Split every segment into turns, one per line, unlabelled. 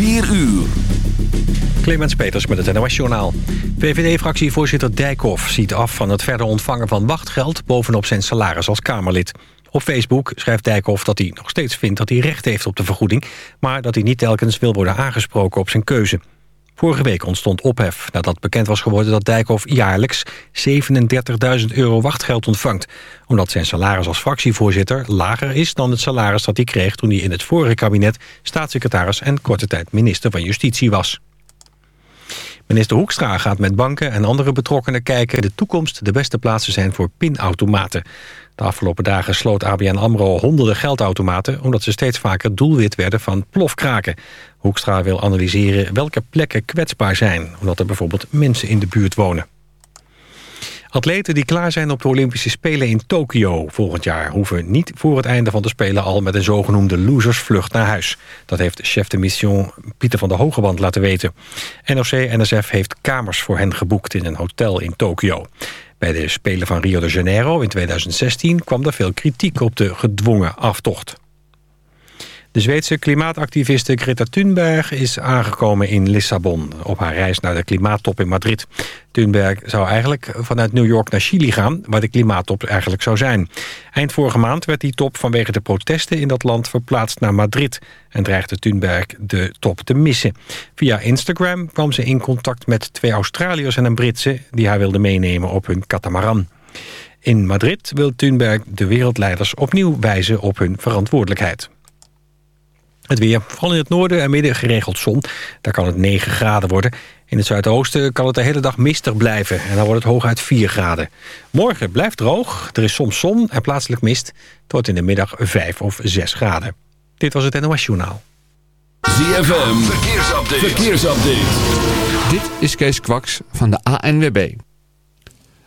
4 uur.
Clemens Peters met het NOS Journaal. VVD-fractievoorzitter Dijkhoff ziet af van het verder ontvangen van wachtgeld... bovenop zijn salaris als Kamerlid. Op Facebook schrijft Dijkhoff dat hij nog steeds vindt dat hij recht heeft op de vergoeding... maar dat hij niet telkens wil worden aangesproken op zijn keuze. Vorige week ontstond ophef nadat bekend was geworden dat Dijkhoff jaarlijks 37.000 euro wachtgeld ontvangt. Omdat zijn salaris als fractievoorzitter lager is dan het salaris dat hij kreeg toen hij in het vorige kabinet staatssecretaris en korte tijd minister van Justitie was. Minister Hoekstra gaat met banken en andere betrokkenen kijken... de toekomst de beste plaatsen zijn voor pinautomaten. De afgelopen dagen sloot ABN AMRO honderden geldautomaten... omdat ze steeds vaker doelwit werden van plofkraken. Hoekstra wil analyseren welke plekken kwetsbaar zijn... omdat er bijvoorbeeld mensen in de buurt wonen. Atleten die klaar zijn op de Olympische Spelen in Tokio volgend jaar... hoeven niet voor het einde van de Spelen al met een zogenoemde losersvlucht naar huis. Dat heeft chef de mission Pieter van der Hogeband laten weten. NOC-NSF heeft kamers voor hen geboekt in een hotel in Tokio. Bij de Spelen van Rio de Janeiro in 2016 kwam er veel kritiek op de gedwongen aftocht. De Zweedse klimaatactiviste Greta Thunberg is aangekomen in Lissabon... op haar reis naar de klimaattop in Madrid. Thunberg zou eigenlijk vanuit New York naar Chili gaan... waar de klimaattop eigenlijk zou zijn. Eind vorige maand werd die top vanwege de protesten in dat land... verplaatst naar Madrid en dreigde Thunberg de top te missen. Via Instagram kwam ze in contact met twee Australiërs en een Britse... die haar wilden meenemen op hun katamaran. In Madrid wil Thunberg de wereldleiders opnieuw wijzen op hun verantwoordelijkheid. Het weer, vooral in het noorden en midden geregeld zon. Daar kan het 9 graden worden. In het zuidoosten kan het de hele dag mistig blijven. En dan wordt het hooguit 4 graden. Morgen blijft droog. Er is soms zon en plaatselijk mist. Het wordt in de middag 5 of 6 graden. Dit was het NOS Journaal.
ZFM, verkeersupdate. verkeersupdate.
Dit is Kees Kwaks van de ANWB.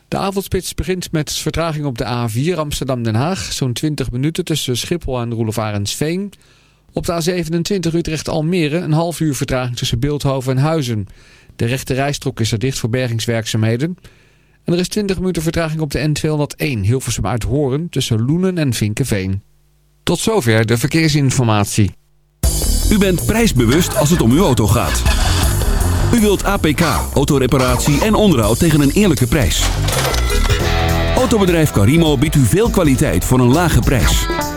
De avondspits begint met vertraging op de A4 Amsterdam-Den Haag. Zo'n 20 minuten tussen Schiphol en Roelof Arendsveen... Op de A27 Utrecht-Almere een half uur vertraging tussen Beeldhoven en Huizen. De rechte rijstrook is er dicht voor bergingswerkzaamheden. En er is 20 minuten vertraging op de N201 Hilversum uit Horen tussen Loenen en Vinkenveen. Tot zover de verkeersinformatie.
U bent prijsbewust als het om uw auto gaat. U wilt APK, autoreparatie en onderhoud tegen een eerlijke prijs. Autobedrijf Carimo biedt u veel kwaliteit voor een lage prijs.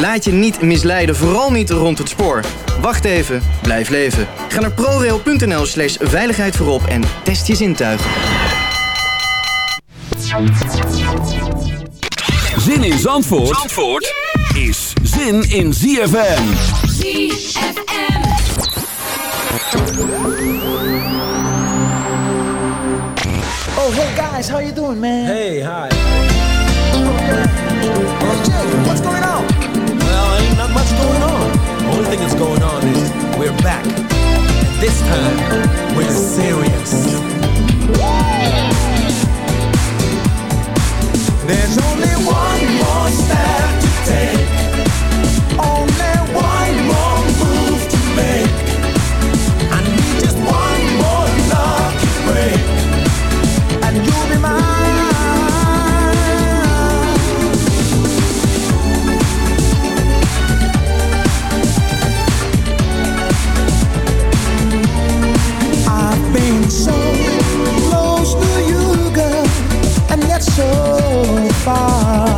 Laat je niet misleiden, vooral niet rond het spoor. Wacht even, blijf leven. Ga naar prorail.nl slash veiligheid voorop en test je zintuigen.
Zin in Zandvoort, Zandvoort is zin in ZFM.
ZFM.
Oh, hey guys, how you doing, man?
Hey, hi.
Going on.
The only thing that's going on is we're back. And this time, we're serious.
There's only one more step to take. So far.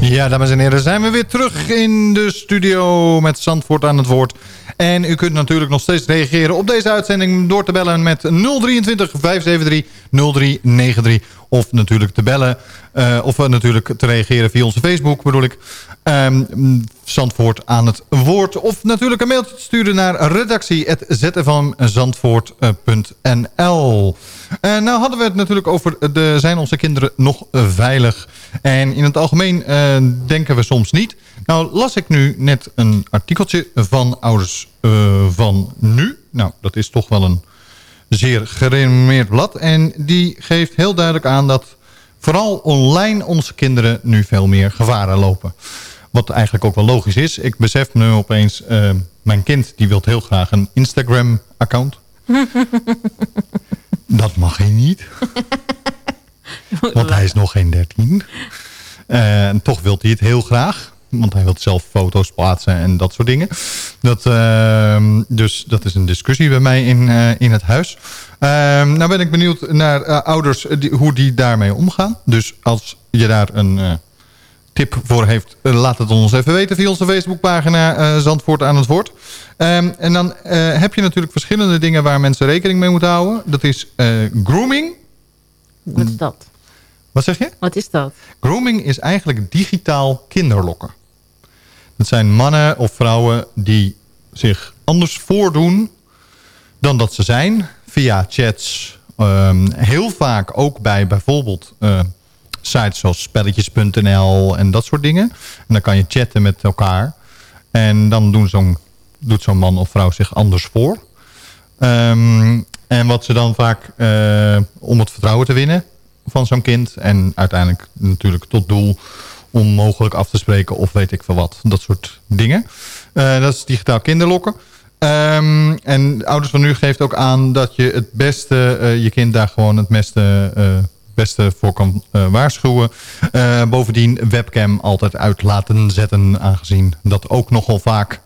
Ja, dames en heren, zijn we weer terug in de studio met Zandvoort aan het woord. En u kunt natuurlijk nog steeds reageren op deze uitzending door te bellen met 023 573 0393. Of natuurlijk te bellen, eh, of uh, natuurlijk te reageren via onze Facebook bedoel ik. Ehm, Zandvoort aan het woord. Of natuurlijk een mailtje te sturen naar redactie.zfmzandvoort.nl En nou hadden we het natuurlijk over, de, zijn onze kinderen nog veilig? En in het algemeen eh, denken we soms niet. Nou las ik nu net een artikeltje van ouders eh, van nu. Nou, dat is toch wel een zeer gerenommeerd blad. En die geeft heel duidelijk aan dat vooral online onze kinderen nu veel meer gevaren lopen. Wat eigenlijk ook wel logisch is. Ik besef nu opeens, mijn kind die wil heel graag een Instagram account. Dat mag hij niet. Want hij is nog geen 13. Uh, en toch wil hij het heel graag. Want hij wil zelf foto's plaatsen en dat soort dingen. Dat, uh, dus dat is een discussie bij mij in, uh, in het huis. nou ben ik benieuwd naar ouders die, hoe die daarmee omgaan. Dus als je daar een tip voor heeft, laat het ons even weten via onze Facebookpagina Zandvoort aan het woord. Um, en dan heb je natuurlijk verschillende dingen waar mensen rekening mee moeten houden. Dat is grooming.
Wat is dat?
Wat zeg je?
Wat is dat?
Grooming is eigenlijk digitaal kinderlokken. Dat zijn mannen of vrouwen die zich anders voordoen dan dat ze zijn. Via chats. Um, heel vaak ook bij bijvoorbeeld uh, sites zoals spelletjes.nl en dat soort dingen. En dan kan je chatten met elkaar. En dan doen doet zo'n man of vrouw zich anders voor. Um, en wat ze dan vaak, uh, om het vertrouwen te winnen van zo'n kind. En uiteindelijk natuurlijk tot doel om mogelijk af te spreken of weet ik veel wat. Dat soort dingen. Uh, dat is digitaal kinderlokken. Um, en ouders van nu geeft ook aan dat je het beste, uh, je kind daar gewoon het beste beste voor kan eh, waarschuwen. Eh, bovendien webcam altijd uit laten zetten, aangezien dat ook nogal vaak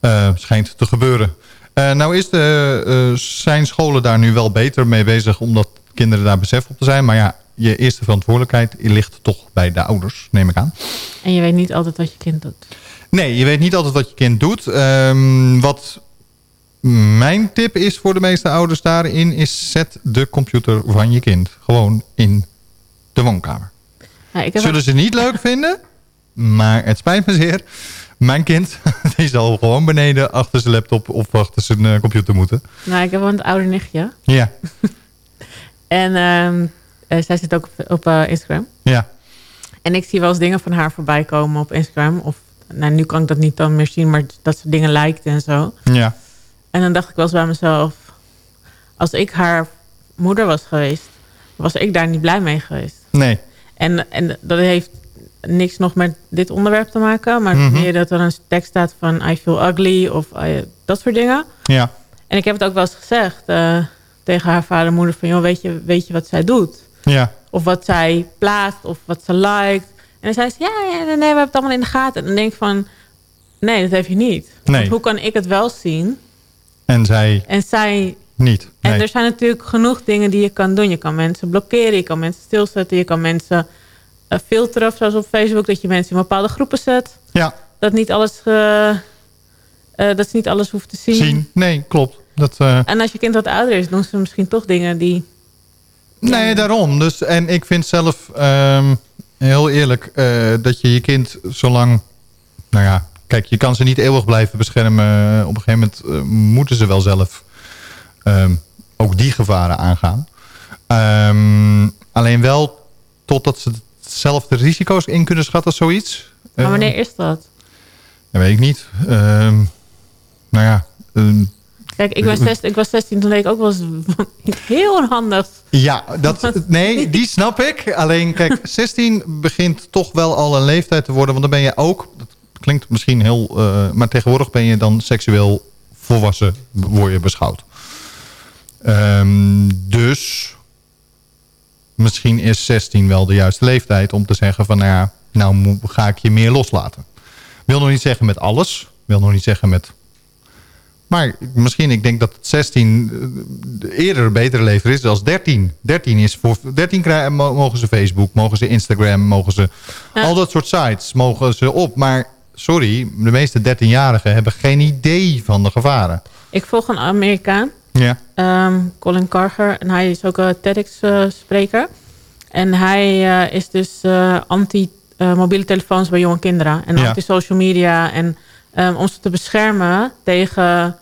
eh, schijnt te gebeuren. Nou is de, zijn scholen daar nu wel beter mee bezig, omdat kinderen daar besef op te zijn. Maar ja, je eerste verantwoordelijkheid ligt toch bij de ouders, neem ik aan.
En je weet niet altijd wat je kind doet.
Nee, je weet niet altijd wat je kind doet. Ehm, wat mijn tip is voor de meeste ouders daarin... is zet de computer van je kind gewoon in de woonkamer.
Heb
Zullen ze niet leuk vinden, maar het spijt me zeer. Mijn kind die zal gewoon beneden achter zijn laptop of achter zijn eh, computer moeten.
Nou, ik heb wel een ouder nichtje.
Ja,
En ehm, eh, zij zit ook op, op eh, Instagram.
ja,
En ik zie wel eens dingen van haar voorbij komen op Instagram. Of, nou, nu kan ik dat niet dan meer zien, maar dat ze dingen lijkt en zo.
ja.
En dan dacht ik wel eens bij mezelf... als ik haar moeder was geweest... was ik daar niet blij mee geweest.
Nee,
En, en dat heeft niks nog met dit onderwerp te maken... maar
Mhm.
meer dat er een tekst staat van... I feel ugly of I- dat soort dingen.
ja,
En ik heb het ook wel eens gezegd eh, tegen haar vader en moeder... van joh, weet je, weet je wat zij doet?
ja,
Of wat zij plaatst of wat ze liked. En dan zei ze, ja, ja, nee, nee, we hebben het allemaal in de gaten. En dan denk ik van, nee, dat heb je niet.
Nee.
Want hoe kan ik het wel zien
en zij
en zij...
niet.
En er zijn natuurlijk genoeg dingen die je kan doen. Je kan mensen blokkeren, je kan mensen stilzetten... je kan mensen eh, filteren, zoals op Facebook... dat je mensen in bepaalde groepen zet.
Ja,
Dat, niet alles, eh, eh, dat ze niet alles hoeft te zien.
zien. Nee, klopt. Dat,
En als je kind wat ouder is, doen ze misschien toch dingen die...
Nee, daarom. Dus, en ik vind zelf, ehm, heel eerlijk, dat je je kind zolang... Nou ja, kijk, je kan ze niet eeuwig blijven beschermen. Op een gegeven moment eh, moeten ze wel zelf ehm, ook die gevaren aangaan. Ehm, alleen wel totdat ze zelf de risico's in kunnen schatten, zoiets.
Maar
Eh,
wanneer is dat?
Dat weet ik niet. Ehm, nou ja... ehm,
Kijk, ik, ben 16, ik was 16 toen deed ik ook wel eens heel onhandig.
Ja, dat, nee, die snap ik. Alleen, kijk, 16 begint toch wel al een leeftijd te worden. Want dan ben je ook, dat klinkt misschien heel... eh, maar tegenwoordig ben je dan seksueel volwassen, word je beschouwd. Ehm, dus misschien is 16 wel de juiste leeftijd om te zeggen van... Nou ja, nou ga ik je meer loslaten. Wil nog niet zeggen met alles. Wil nog niet zeggen met maar misschien, ik denk dat het 16 eh, eerder een betere leeftijd is als 13. 13 is voor 13 krijgen, mo- mogen ze Facebook, mogen ze Instagram, mogen ze al dat soort sites mogen ze op. Maar sorry, de meeste 13-jarigen hebben geen idee van de gevaren.
Ik volg een Amerikaan,
Ja,
ehm, Colin Carger. En hij is ook een TEDx-spreker. en hij eh, is dus eh, anti-mobiele telefoons bij jonge kinderen. En
Ja.
anti-social media. En ehm, om ze te beschermen tegen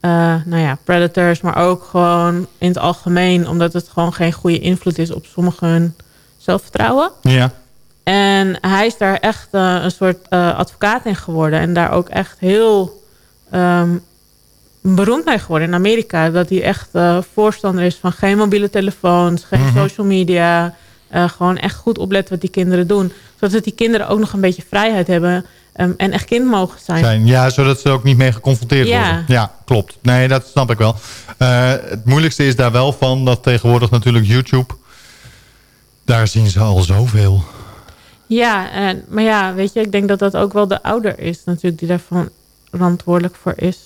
eh, nou ja, predators. Maar ook gewoon in het algemeen. Omdat het gewoon geen goede invloed is op sommigen zelfvertrouwen.
ja,
En hij is daar echt eh, een soort eh, advocaat in geworden. En daar ook echt heel ehm, beroemd mee geworden in Amerika. Dat hij echt eh, voorstander is van geen mobiele telefoons, geen
Mhm.
social media. gewoon echt goed opletten wat die kinderen doen. Zodat die kinderen ook nog een beetje vrijheid hebben. ehm, en echt kind mogen zijn.
zijn. ja, zodat ze er ook niet mee geconfronteerd
Ja.
worden. Ja, klopt. Nee, dat snap ik wel. Het moeilijkste is daar wel van dat tegenwoordig natuurlijk YouTube... Daar zien ze al zoveel.
Ja, en, maar ja, weet je, ik denk dat dat ook wel de ouder is natuurlijk die daarvan verantwoordelijk voor is.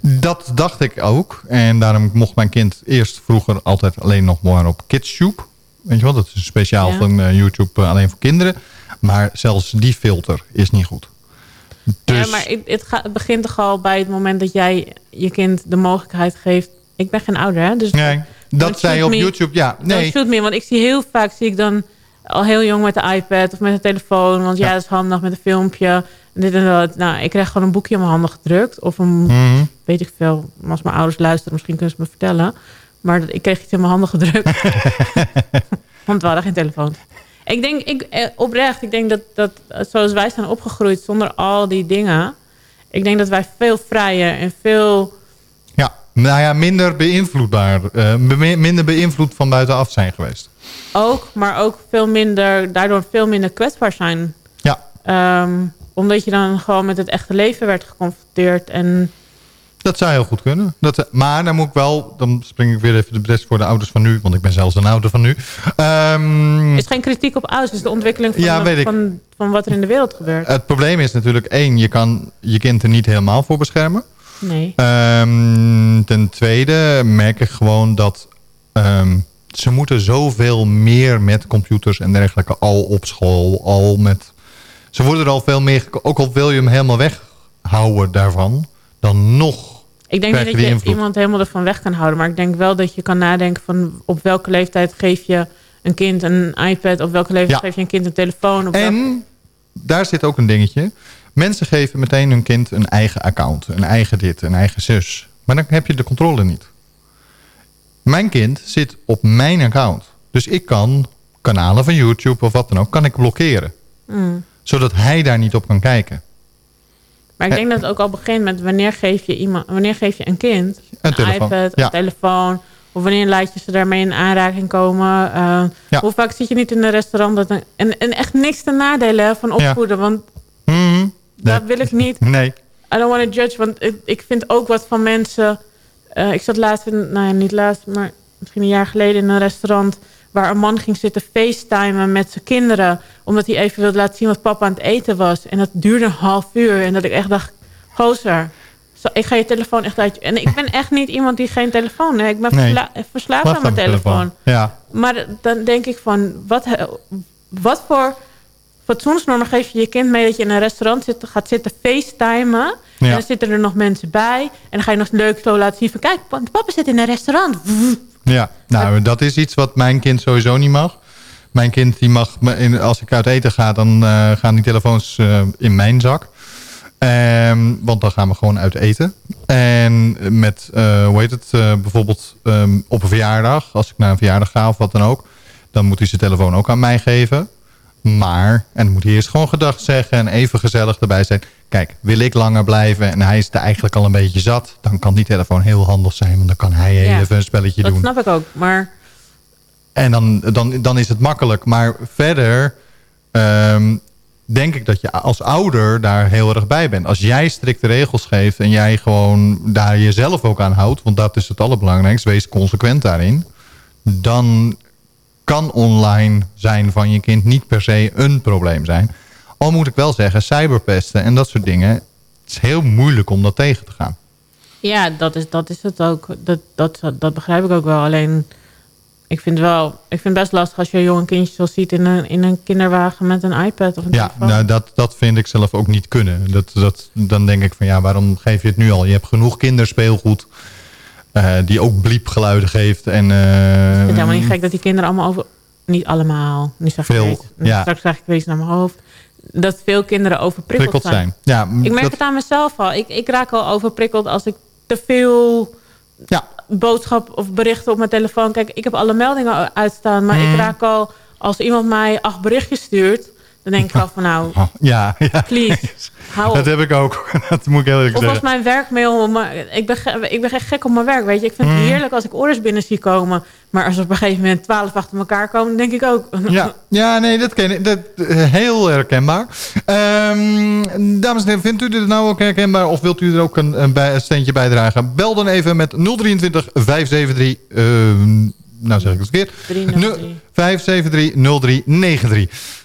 Dat dacht ik ook. En daarom mocht mijn kind eerst vroeger altijd alleen nog maar op KidsTube. Weet je wel, dat is speciaal
Ja.
van eh, YouTube eh, alleen voor kinderen. Maar zelfs die filter is niet goed. Dus,
Ja, maar het, het, gaat- het begint toch al bij het moment dat jij je kind de mogelijkheid geeft. Ik ben geen ouder, hè? Dus
nee, dat
don't
zei je
shoot
op
me.
YouTube. Ja,
nee.
nee.
shoot me, want ik zie heel vaak zie ik dan al heel jong met de iPad of met de telefoon. Want ja, dat is handig met een filmpje. En dit en dat. Nou, ik krijg gewoon een boekje in mijn handen gedrukt. Of een,
Mhm.
weet ik veel, als mijn ouders luisteren, misschien kunnen ze me vertellen. Maar ik kreeg iets in mijn handen gedrukt. want we hadden geen telefoon. Ik denk, ik, eh, oprecht, ik denk dat, dat eh, zoals wij zijn opgegroeid zonder al die dingen. Ik denk dat wij veel vrijer en veel...
Ja, nou ja, minder beïnvloedbaar. eh, minder beïnvloed van buitenaf zijn geweest.
Ook, maar ook veel minder, daardoor veel minder kwetsbaar zijn.
Ja.
Ehm, omdat je dan gewoon met het echte leven werd geconfronteerd. En
Dat zou heel goed kunnen. Dat, maar dan moet ik wel, dan spring ik weer even de bres voor de ouders van nu, want ik ben zelfs een ouder van nu. Ehm,
is geen kritiek op ouders, het is de ontwikkeling van,
Ja,
de- van, van wat er in de wereld gebeurt.
het probleem is natuurlijk één, je kan je kind er niet helemaal voor beschermen.
Nee.
Ehm, ten tweede merk ik gewoon dat ze moeten zoveel meer met computers en dergelijke al op school, al met... Ze worden er al veel meer, ook al wil je hem helemaal weghouden daarvan, dan nog
Ik denk niet dat je
invloed.
iemand helemaal ervan weg kan houden. Maar ik denk wel dat je kan nadenken van op welke leeftijd geef je een kind een iPad. Op welke leeftijd
Ja.
geef je een kind een telefoon. Op welke-
En daar zit ook een dingetje. Mensen geven meteen hun kind een eigen account. Een eigen dit, een eigen zus. Maar dan heb je de controle niet. Mijn kind zit op mijn account. Dus ik kan kanalen van YouTube of wat dan ook... kan ik blokkeren.
Mm.
Zodat hij daar niet op kan kijken.
Maar ik denk dat het ook al begint met wanneer geef je, iemand, wanneer geef je een kind een,
telefoon,
iPad,
ja.
een telefoon. Of wanneer laat je ze daarmee in aanraking komen. Eh,
Ja.
Hoe vaak zit je niet in een restaurant. Dat een- en, en echt niks te nadelen van
Ja.
opvoeden. Want
Mhm.
dat wil ik niet.
Nee.
I don't want to judge, want ik, ik vind ook wat van mensen... eh, ik zat laatst, in, nou ja, niet laatst, maar misschien een jaar geleden in een restaurant... waar een man ging zitten facetimen met zijn kinderen... omdat hij even wilde laten zien wat papa aan het eten was. En dat duurde een half uur. En dat ik echt dacht, gozer, ik ga je telefoon echt uit... En ik ben echt niet iemand die geen telefoon heeft. Ik ben
Nee.
versla- verslaafd aan mijn telefoon.
Ja.
Maar dan denk ik van, wat, wat voor fatsoensnormen geef je je kind mee... dat je in een restaurant zit, gaat zitten facetimen...
Ja.
en dan zitten er nog mensen bij... en dan ga je nog leuk zo laten zien van... kijk, pa- papa zit in een restaurant.
Ja, nou, dat is iets wat mijn kind sowieso niet mag. Mijn kind, die mag, me in- als ik uit eten ga, dan eh, gaan die telefoons eh, in mijn zak. Ehm, want dan gaan we gewoon uit eten. En met, eh, hoe heet het, bijvoorbeeld ehm, op een verjaardag, als ik naar een verjaardag ga of wat dan ook, dan moet hij zijn telefoon ook aan mij geven. Maar, en dan moet hij eerst gewoon gedag zeggen en even gezellig erbij zijn. Kijk, wil ik langer blijven en hij is er eigenlijk al een beetje zat, dan kan die telefoon heel handig zijn, want dan kan hij
Ja,
even een spelletje
dat
doen.
snap ik ook. Maar
En dan, dan, dan is het makkelijk. Maar verder ehm, denk ik dat je als ouder daar heel erg bij bent. Als jij strikte regels geeft en jij gewoon daar jezelf ook aan houdt... want dat is het allerbelangrijkste, wees consequent daarin... dan kan online zijn van je kind niet per se een probleem zijn. Al moet ik wel zeggen, cyberpesten en dat soort dingen... het is heel moeilijk om dat tegen te gaan.
ja, dat is, dat is het ook. Dat, dat, dat begrijp ik ook wel. Alleen, ik vind, wel, ik vind het best lastig als je een jong kindje zo ziet... in een, in een kinderwagen met een iPad of een
Ja,
telefoon.
nou, dat, dat vind ik zelf ook niet kunnen. Dat, dat, dan denk ik van ja, waarom geef je het nu al? Je hebt genoeg kinderspeelgoed eh, die ook bliepgeluiden geeft. En, eh,
Ik vind het helemaal niet gek dat die kinderen allemaal over... Niet allemaal. Nu
Veel, ja.
Straks krijg ik weer iets naar mijn hoofd. Dat veel kinderen overprikkeld
prikkeld
zijn.
zijn. Ja,
Ik merk
dat-
het aan mezelf al. Ik, ik raak al overprikkeld als ik te veel boodschap of berichten op mijn telefoon... Kijk, ik heb alle meldingen uitstaan. Maar ik raak al... Als iemand mij acht berichtjes stuurt... Dan denk ik al van nou...
ja, ja.
Please, hou op.
dat heb ik ook. dat moet ik heel eerlijk
Of als
zeggen.
mijn werkmail... Maar ik, ben, ik ben echt gek op mijn werk, weet je. Ik vind het
Mhm.
heerlijk als ik orders binnen zie komen. Maar als er op een gegeven moment twaalf achter elkaar komen... denk ik ook...
Ja, ja, nee, dat ken ik. Dat, eh, heel herkenbaar. Ehm, dames en heren, vindt u dit nou ook herkenbaar? Of wilt u er ook een, een, bij, een steentje bijdragen? Bel dan even met 023 573... ehm, nou zeg ik het verkeerd.
303.
573 0393.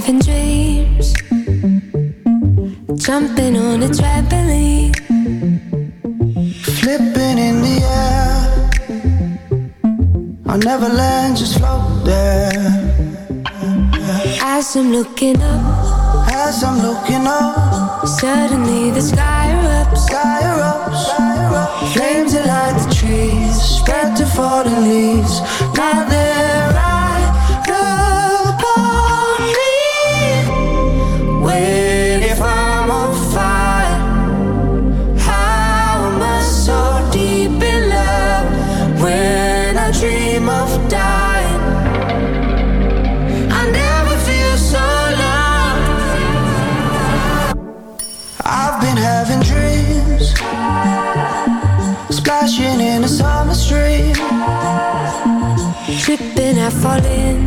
having dreams, jumping on a trampoline,
Flipping in the air. I'll never land, just float there.
as I'm looking up.
As I'm looking up,
suddenly the sky erupts.
Sky erupts, Flames that light the trees, spread to fallen leaves. Now
Tripping, I fall in.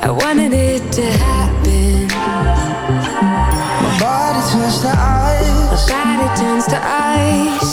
I wanted it to happen.
My body turns to ice,
My body turns to ice.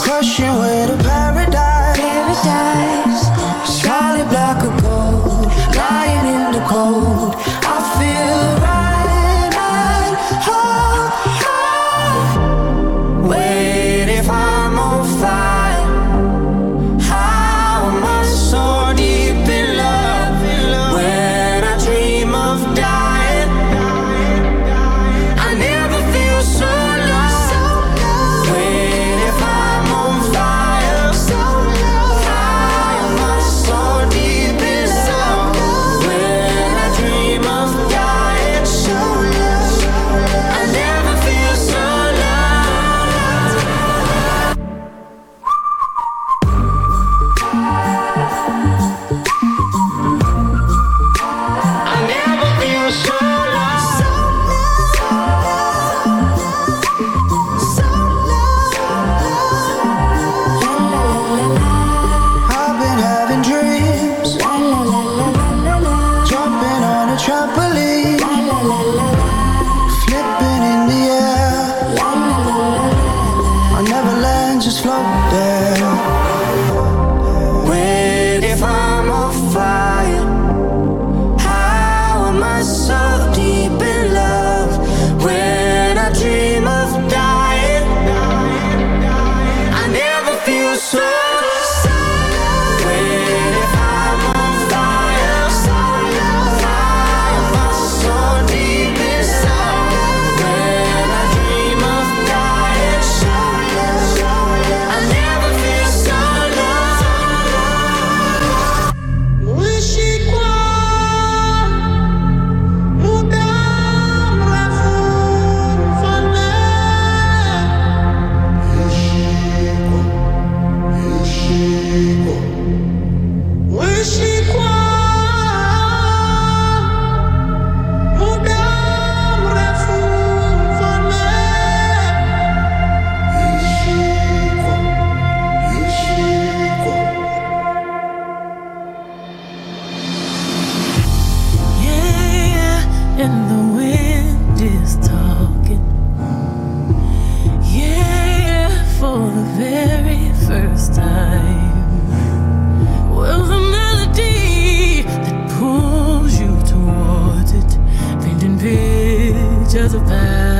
to the
past.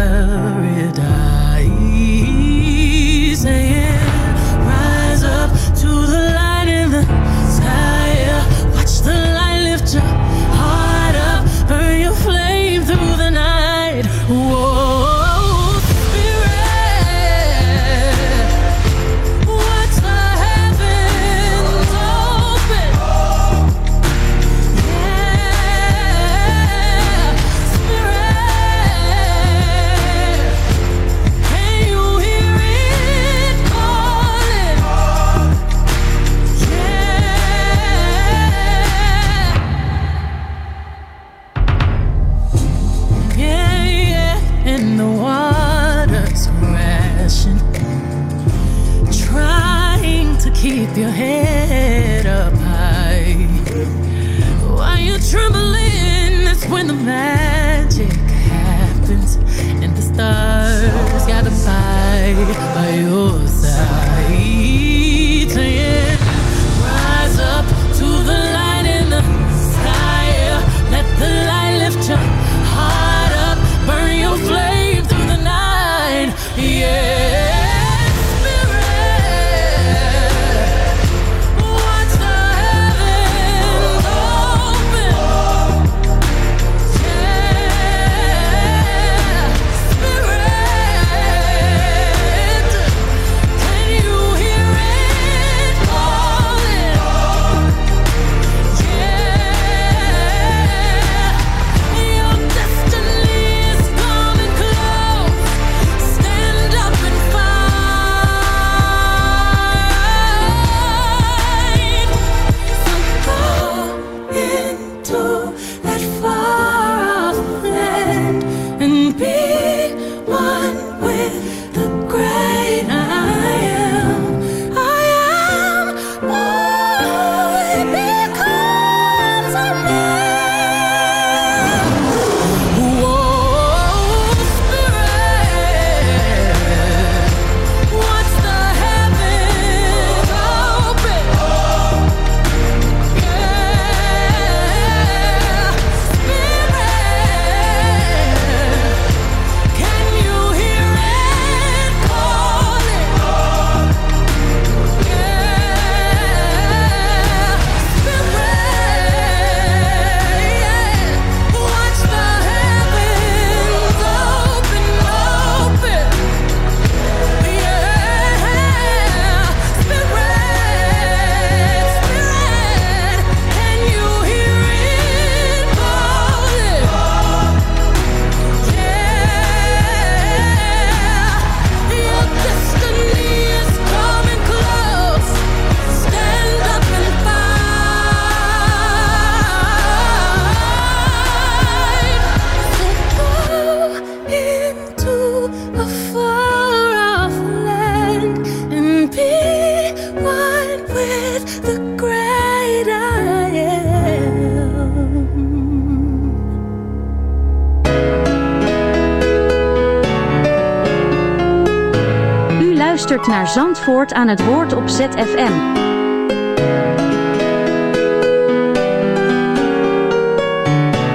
Op ZFM.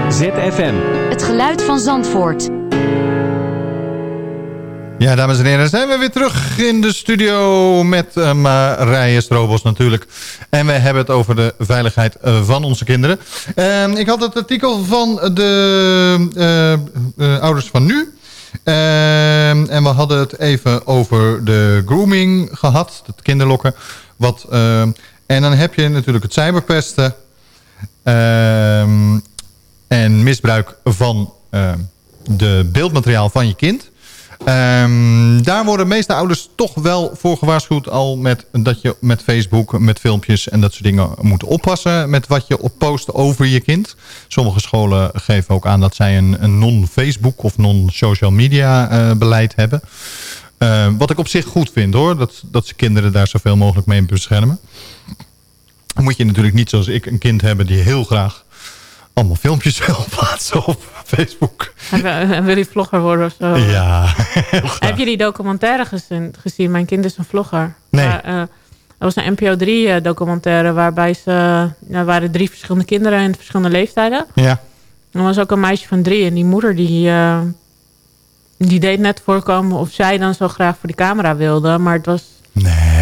ZFM.
Het geluid van Zandvoort.
Ja, dames en heren, zijn we weer terug in de studio met uh, Marije Strobos natuurlijk. En we hebben het over de veiligheid eh, van onze kinderen. Ehm, ik had het artikel van de eh, ouders van nu. Ehm, en we hadden het even over de grooming gehad, het kinderlokken. Wat, ehm, en dan heb je natuurlijk het cyberpesten. Ehm, en misbruik van de beeldmateriaal van je kind. Ehm, daar worden de meeste ouders toch wel voor gewaarschuwd al met dat je met Facebook, met filmpjes en dat soort dingen moet oppassen met wat je op post over je kind. Sommige scholen geven ook aan dat zij een, een non-Facebook of non-social media eh, beleid hebben. Eh, wat ik op zich goed vind hoor, dat, dat ze kinderen daar zoveel mogelijk mee beschermen. Moet je natuurlijk niet zoals ik een kind hebben die heel graag allemaal filmpjes wil plaatsen op Facebook.
En wil je vlogger worden of zo?
Ja,
Heb je die documentaire gezien? gezien? Mijn kind is een vlogger.
Nee.
Maar, eh, dat was een NPO 3 eh, documentaire waarbij ze... er waren drie verschillende kinderen in verschillende leeftijden.
Ja.
Er was ook een meisje van drie en die moeder die, eh, die deed net voorkomen of zij dan zo graag voor de camera wilde. Maar het was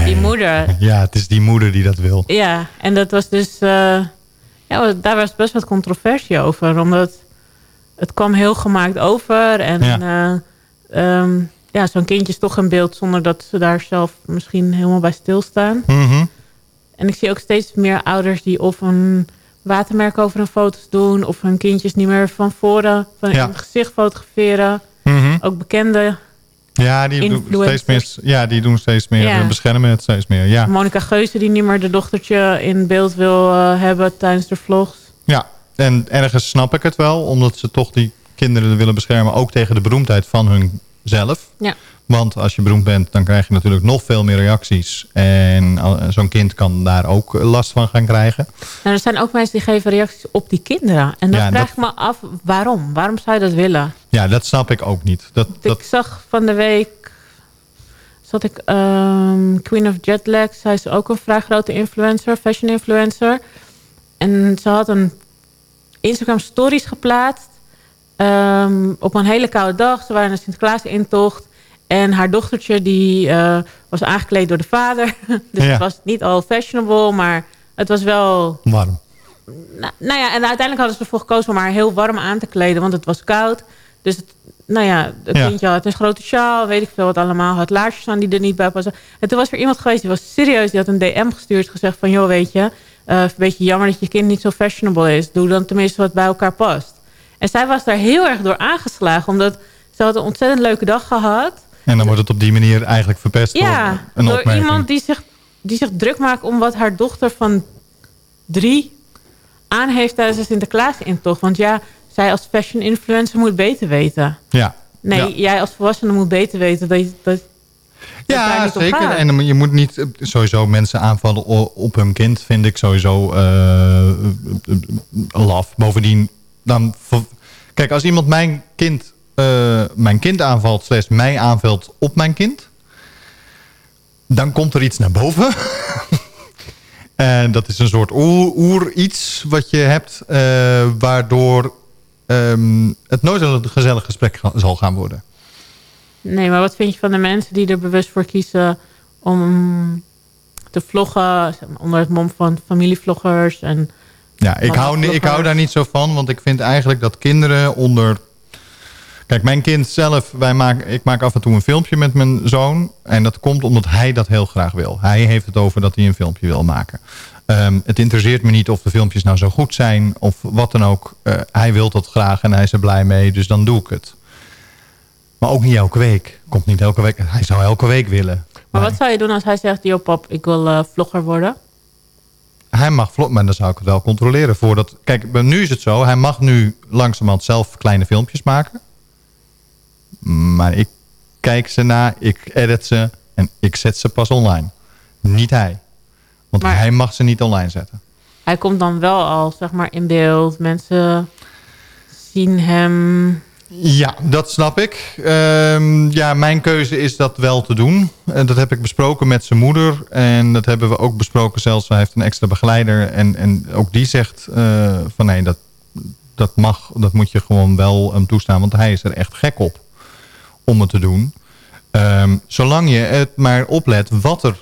die moeder.
Ja, het is die moeder die dat wil.
Ja, en dat was dus... ja, daar was best wat controversie over. Omdat het kwam heel gemaakt over. En ja, ja zo'n kindje is toch in beeld... zonder dat ze daar zelf misschien helemaal bij stilstaan.
Mhm.
En ik zie ook steeds meer ouders die of een watermerk over hun foto's doen... of hun kindjes niet meer van voren van
Ja.
het gezicht fotograferen.
Mhm.
Ook bekende...
Ja, die doen steeds meer, ja, die doen steeds meer,
Ja.
eh, beschermen het steeds meer. Ja.
Monica Geuze die niet meer de dochtertje in beeld wil eh, hebben tijdens de vlogs.
Ja, en ergens snap ik het wel, omdat ze toch die kinderen willen beschermen, ook tegen de beroemdheid van hunzelf.
Ja.
Want als je beroemd bent, dan krijg je natuurlijk nog veel meer reacties. En eh, zo'n kind kan daar ook last van gaan krijgen.
Nou, er zijn ook mensen die geven reacties op die kinderen. En dan
Ja,
vraag
dat-
ik me af, waarom? Waarom zou je dat willen?
Ja, dat snap ik ook niet. Dat, dat,
Ik zag van de week... zat ik ehm, Queen of Jetlag. Zij is ook een vrij grote influencer, fashion influencer. En ze had een Instagram stories geplaatst. ehm, op een hele koude dag. Ze waren een Sinterklaas intocht. En haar dochtertje die eh, was aangekleed door de vader. dus
Ja.
het was niet al fashionable, maar het was wel...
Warm.
Nou, nou ja, en uiteindelijk hadden ze ervoor gekozen om haar heel warm aan te kleden. Want het was koud. Dus het, nou ja, het
Ja.
kindje had een grote sjaal. Weet ik veel wat allemaal. Had laarsjes aan die er niet bij passen. En toen was er iemand geweest die was serieus. Die had een DM gestuurd. Gezegd van, joh, weet je. Eh, een beetje jammer dat je kind niet zo fashionable is. Doe dan tenminste wat bij elkaar past. En zij was daar heel erg door aangeslagen. Omdat ze had een ontzettend leuke dag gehad.
en dan wordt het op die manier eigenlijk verpest
Ja,
door
iemand die zich, die zich druk maakt om wat haar dochter van drie aan heeft tijdens de Sinterklaas-intocht. Want ja, zij als fashion influencer moet beter weten.
Ja.
Nee,
Ja.
jij als volwassene moet beter weten dat, dat,
Ja,
niet
zeker. En je moet niet eh, sowieso mensen aanvallen op hun kind, vind ik sowieso eh, laf. Bovendien, dan, kijk, als iemand mijn kind, eh, mijn kind aanvalt, slash mij aanvalt op mijn kind, dan komt er iets naar boven. en dat is een soort oer, oer iets wat je hebt, waardoor ehm, het nooit een gezellig gesprek zal gaan worden.
Nee, maar wat vind je van de mensen die er bewust voor kiezen om te vloggen onder het mom van familievloggers en
Ja, ik hou, ik hou daar niet zo van, want ik vind eigenlijk dat kinderen onder... Kijk, mijn kind zelf, wij maken, ik maak af en toe een filmpje met mijn zoon. En dat komt omdat hij dat heel graag wil. Hij heeft het over dat hij een filmpje wil maken. Ehm, het interesseert me niet of de filmpjes nou zo goed zijn of wat dan ook. Eh, hij wil dat graag en hij is er blij mee, dus dan doe ik het. Maar ook niet elke week. Komt niet elke week. Hij zou elke week willen.
Maar wat zou je doen als hij zegt, yo pap, ik wil eh, vlogger worden?
Hij mag vlot, maar dan zou ik het wel controleren. Voordat, kijk, nu is het zo. Hij mag nu langzamerhand zelf kleine filmpjes maken. Maar ik kijk ze na, ik edit ze en ik zet ze pas online. Niet hij. Want hij mag ze niet online zetten.
Hij komt dan wel al, zeg maar, in beeld. Mensen zien hem...
Ja, dat snap ik. Ehm, ja, mijn keuze is dat wel te doen. En dat heb ik besproken met zijn moeder. En dat hebben we ook besproken zelfs. Hij heeft een extra begeleider. En, en ook die zegt eh, van nee, dat, dat mag. Dat moet je gewoon wel hem toestaan. Want hij is er echt gek op om het te doen. Ehm, zolang je het maar oplet wat er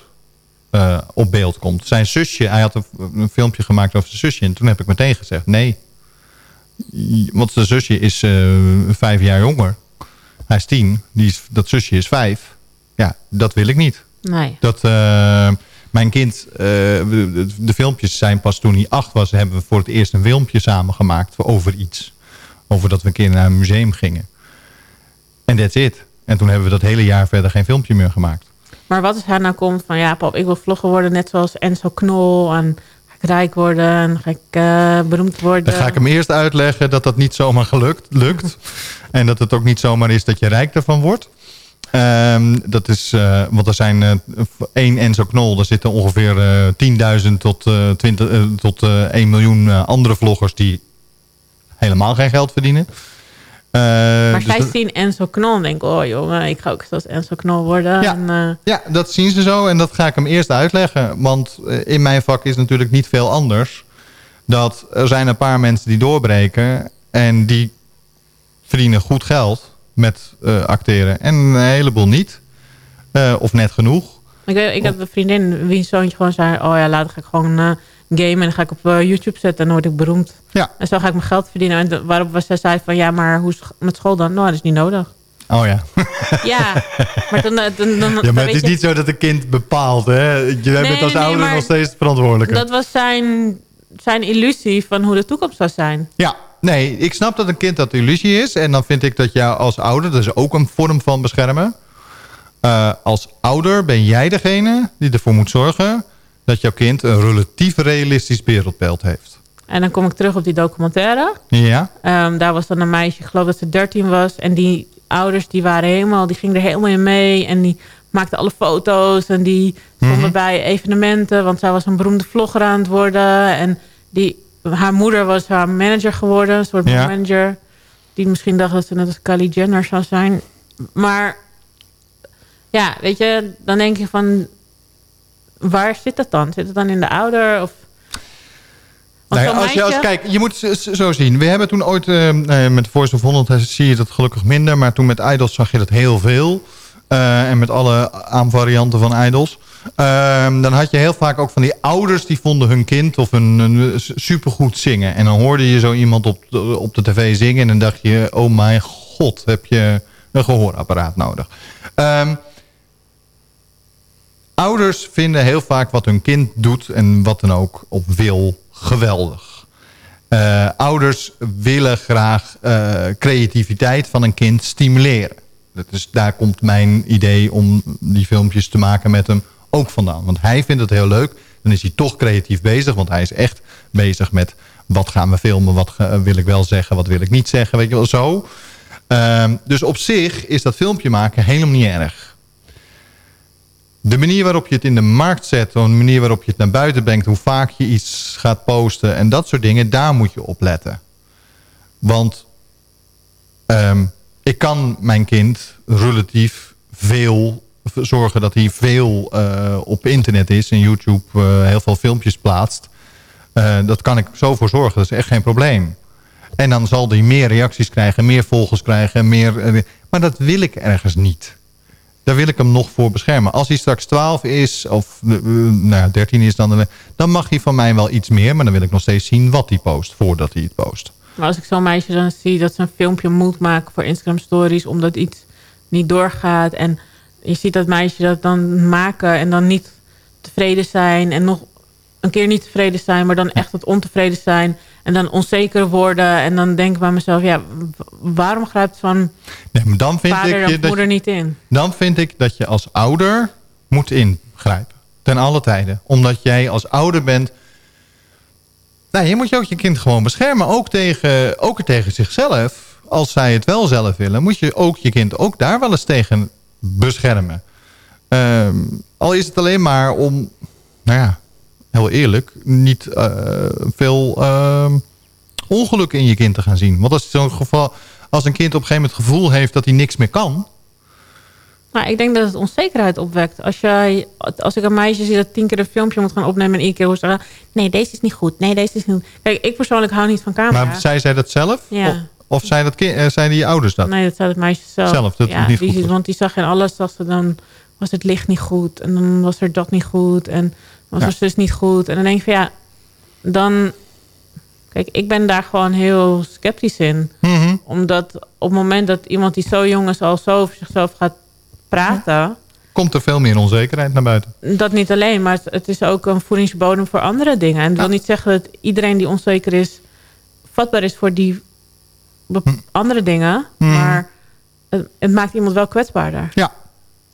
eh, op beeld komt. Zijn zusje, hij had een, een filmpje gemaakt over zijn zusje. En toen heb ik meteen gezegd nee. Want zijn zusje is eh, vijf jaar jonger. Hij is tien. Die is, dat zusje is vijf. Ja, dat wil ik niet.
Nee.
Dat eh, mijn kind... eh, de, de filmpjes zijn pas toen hij acht was... hebben we voor het eerst een filmpje samen gemaakt over iets. Over dat we een keer naar een museum gingen. En that's it. En toen hebben we dat hele jaar verder geen filmpje meer gemaakt.
Maar wat als hij nou komt van... Ja, pap, ik wil vlogger worden net zoals Enzo Knol. En ik rijk worden en ga ik eh, beroemd worden.
Dan ga ik hem eerst uitleggen dat dat niet zomaar gelukt, lukt. en dat het ook niet zomaar is dat je rijk ervan wordt. Ehm, dat is, eh, want er zijn eh, één Enzo Knol, daar zitten ongeveer eh 10.000 tot, eh 20, eh, tot eh 1 miljoen andere vloggers die helemaal geen geld verdienen. Eh,
maar
dus
zij
dat-
zien Enzo Knol en denken... Oh jongen, ik ga ook zoals Enzo Knol worden.
Ja.
En, eh,
Ja, dat zien ze zo en dat ga ik hem eerst uitleggen. Want eh, in mijn vak is natuurlijk niet veel anders. Dat er zijn een paar mensen die doorbreken en die verdienen goed geld. met acteren. En een heleboel niet. Of net genoeg.
Ik, ik heb een vriendin wiens zoontje gewoon zei... oh ja, later ga ik gewoon gamen en dan ga ik op eh, YouTube zetten... en dan word ik beroemd.
Ja.
En zo ga ik mijn geld verdienen. En waarop ze zei van... ja, maar hoe met school dan? Nou, dat is niet nodig.
Oh ja.
Ja, maar dan... dan, dan,
Ja, maar het is
je-
niet zo dat een kind bepaalt. Hè? Je
Nee,
bent als
nee,
ouder nog steeds verantwoordelijke.
Dat was zijn, zijn illusie van hoe de toekomst zou zijn.
Ja, nee, ik snap dat een kind dat illusie is. En dan vind ik dat jou als ouder, dat is ook een vorm van beschermen. Eh, als ouder ben jij degene die ervoor moet zorgen... dat jouw kind een relatief realistisch wereldbeeld heeft.
En dan kom ik terug op die documentaire.
Ja?
Ehm, daar was dan een meisje, ik geloof dat ze 13 was. En die ouders die waren helemaal, die gingen er helemaal in mee. En die maakten alle foto's. En die stonden
Mhm.
bij evenementen. Want zij was een beroemde vlogger aan het worden. En die, haar moeder was haar manager geworden. Een soort
Ja.
manager. Die misschien dacht dat ze net als Kylie Jenner zou zijn. Maar ja, weet je, dan denk je van... Waar zit het dan? Zit het dan in de ouder? Of...
Nou ja, als je, als, kijk, je moet het zo zien. We hebben toen ooit eh, met Voice of Holland zie je dat gelukkig minder. Maar toen met Idols zag je dat heel veel. Eh, en met alle aanvarianten van Idols. Ehm, dan had je heel vaak ook van die ouders die vonden hun kind of een, een supergoed zingen. En dan hoorde je zo iemand op de, op de tv zingen. En dan dacht je, oh mijn god, heb je een gehoorapparaat nodig. Ehm, ouders vinden heel vaak wat hun kind doet en wat dan ook op wil geweldig. Eh, ouders willen graag eh, creativiteit van een kind stimuleren. Dat is, daar komt mijn idee om die filmpjes te maken met hem ook vandaan. Want hij vindt het heel leuk. Dan is hij toch creatief bezig. Want hij is echt bezig met wat gaan we filmen. Wat wil ik wel zeggen. Wat wil ik niet zeggen. Weet je wel zo. Ehm, dus op zich is dat filmpje maken helemaal niet erg. De manier waarop je het in de markt zet, de manier waarop je het naar buiten brengt, hoe vaak je iets gaat posten en dat soort dingen, daar moet je op letten. Want ehm, ik kan mijn kind relatief veel zorgen dat hij veel eh, op internet is en YouTube eh, heel veel filmpjes plaatst. Eh, dat kan ik zo voor zorgen, dat is echt geen probleem. En dan zal hij meer reacties krijgen, meer volgers krijgen, meer, maar dat wil ik ergens niet. Daar wil ik hem nog voor beschermen. Als hij straks 12 is, of eh, nou ja, 13 is, dan, dan mag hij van mij wel iets meer. Maar dan wil ik nog steeds zien wat hij post, voordat hij het post.
Maar als ik zo'n meisje dan zie dat ze een filmpje moet maken voor Instagram stories... omdat iets niet doorgaat. En je ziet dat meisje dat dan maken en dan niet tevreden zijn... en nog een keer niet tevreden zijn, maar dan echt het ontevreden zijn... en dan onzeker worden. En dan denk ik bij mezelf, ja, waarom grijpt zo'n
Nee, maar dan vind
vader
ik je dat
moeder
je-
niet in?
Dan vind ik dat je als ouder moet ingrijpen. Ten alle tijden. Omdat jij als ouder bent... Nou, je moet je ook je kind gewoon beschermen. Ook tegen, ook tegen zichzelf. Als zij het wel zelf willen... moet je ook je kind ook daar wel eens tegen beschermen. Ehm, al is het alleen maar om... Nou ja, heel eerlijk... niet eh, veel ehm, ongeluk in je kind te gaan zien. Want als, zo'n geval, als een kind op een gegeven moment het gevoel heeft... dat hij niks meer kan...
Nou, ik denk dat het onzekerheid opwekt. Als, jij, als ik een meisje zie dat tien keer een filmpje moet gaan opnemen... en één keer hoort zeggen... nee, deze is niet goed. Nee, deze is niet goed. Kijk, ik persoonlijk hou niet van camera.
Maar zei zij dat zelf?
Ja.
Of, of zei dat kind, eh, zeiden die ouders dat?
Nee, dat zei het meisje zelf.
Zelf, dat het niet
die,
goed.
Want die zag in alles, zag ze dan was het licht niet goed. En dan was er dat niet goed. En was
Ja.
zus niet goed. En dan denk ik van ja, dan... Kijk, ik ben daar gewoon heel sceptisch in.
Mhm.
Omdat op het moment dat iemand die zo jong is... al zo over zichzelf gaat praten...
Komt er veel meer onzekerheid naar buiten.
Dat niet alleen, maar het, is ook een voedingsbodem voor andere dingen. En het wil niet zeggen dat iedereen die onzeker is... vatbaar is voor die bep- andere dingen.
Mhm.
Maar het, het maakt iemand wel kwetsbaarder.
Ja.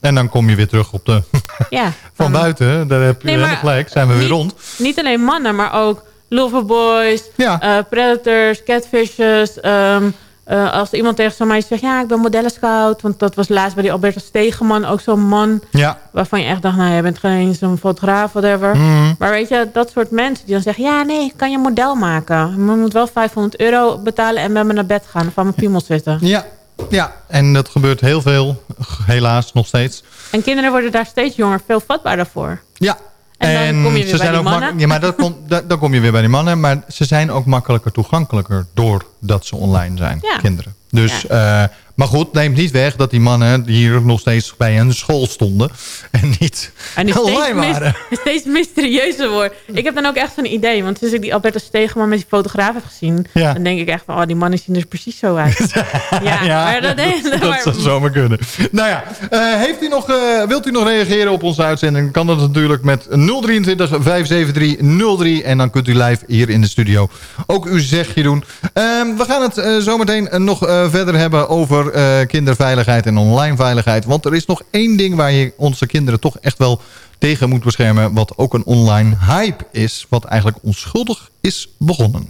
En dan kom je weer terug op de...
Ja,
van buiten, daar heb je
Nee,
helemaal gelijk. Zijn we weer rond.
Niet alleen mannen, maar ook loverboys, eh, predators, catfishes. ehm, eh, als iemand tegen zo'n meisje zegt... ja, ik ben modellenscout. Want dat was laatst bij die Alberto Stegeman ook zo'n man...
Ja.
waarvan je echt dacht, nou, jij bent geen zo'n fotograaf, whatever.
Mhm.
Maar weet je, dat soort mensen die dan zeggen... ja, nee, kan je een model maken? Maar je moet wel 500 euro betalen en met me naar bed gaan... of aan mijn piemel zitten.
Ja. Ja, en dat gebeurt heel veel. Helaas, nog steeds.
En kinderen worden daar steeds jonger veel vatbaarder voor.
Ja.
En dan kom je weer bij die
ook
mannen.
Ja, maar dat komt, da- dan kom je weer bij die mannen. Maar ze zijn ook makkelijker toegankelijker doordat ze online zijn,
Ja.
kinderen. Dus, eh, Maar goed, neemt niet weg dat die mannen hier nog steeds bij een school stonden. En niet
En
online waren.
steeds mysterieuzer wordt. Ik heb dan ook echt zo'n idee. Want sinds ik die Alberto Stegeman met die fotograaf heb gezien...
Ja.
dan denk ik echt van, oh, die mannen zien er precies zo uit. ja, maar dat,
dat,
maar-
zou zomaar kunnen. Nou ja, eh, heeft u nog, eh, wilt u nog reageren op onze uitzending? Kan dat natuurlijk met 023 573 03. En dan kunt u live hier in de studio ook uw zegje doen. Ehm, we gaan het eh, zometeen nog verder hebben over eh, kinderveiligheid en online veiligheid. Want er is nog één ding waar je onze kinderen toch echt wel tegen moet beschermen. Wat ook een online hype is. Wat eigenlijk onschuldig is begonnen.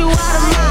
You out of my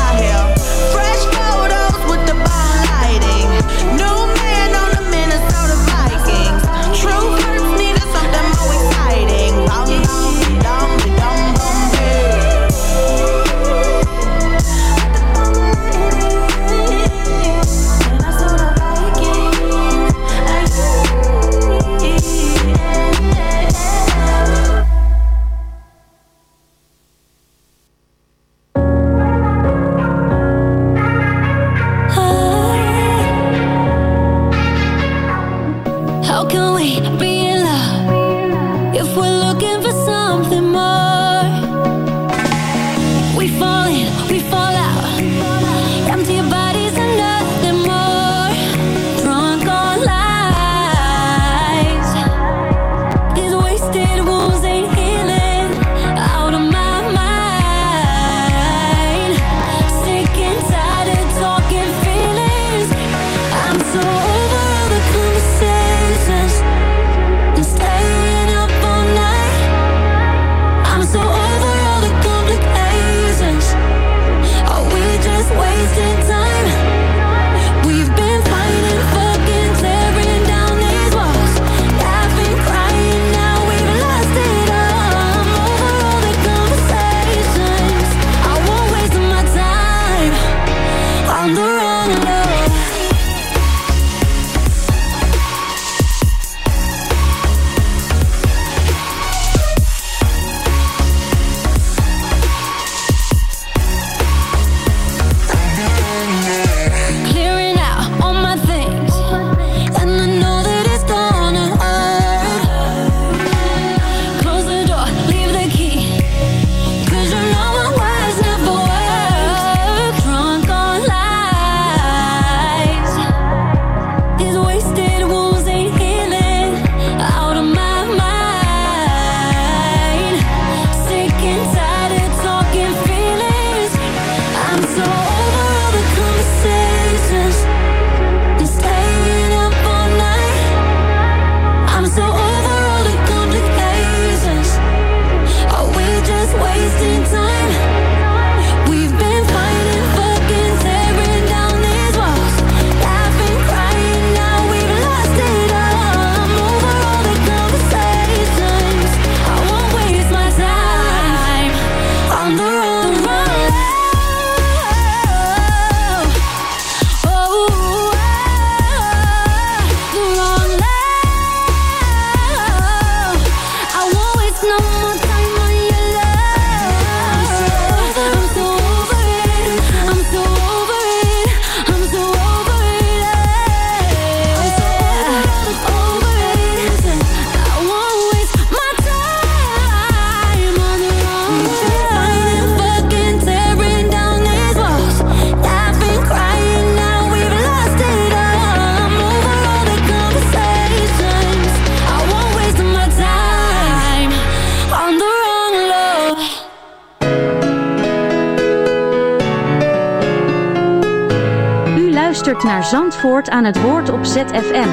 Zandvoort aan het woord op ZFM.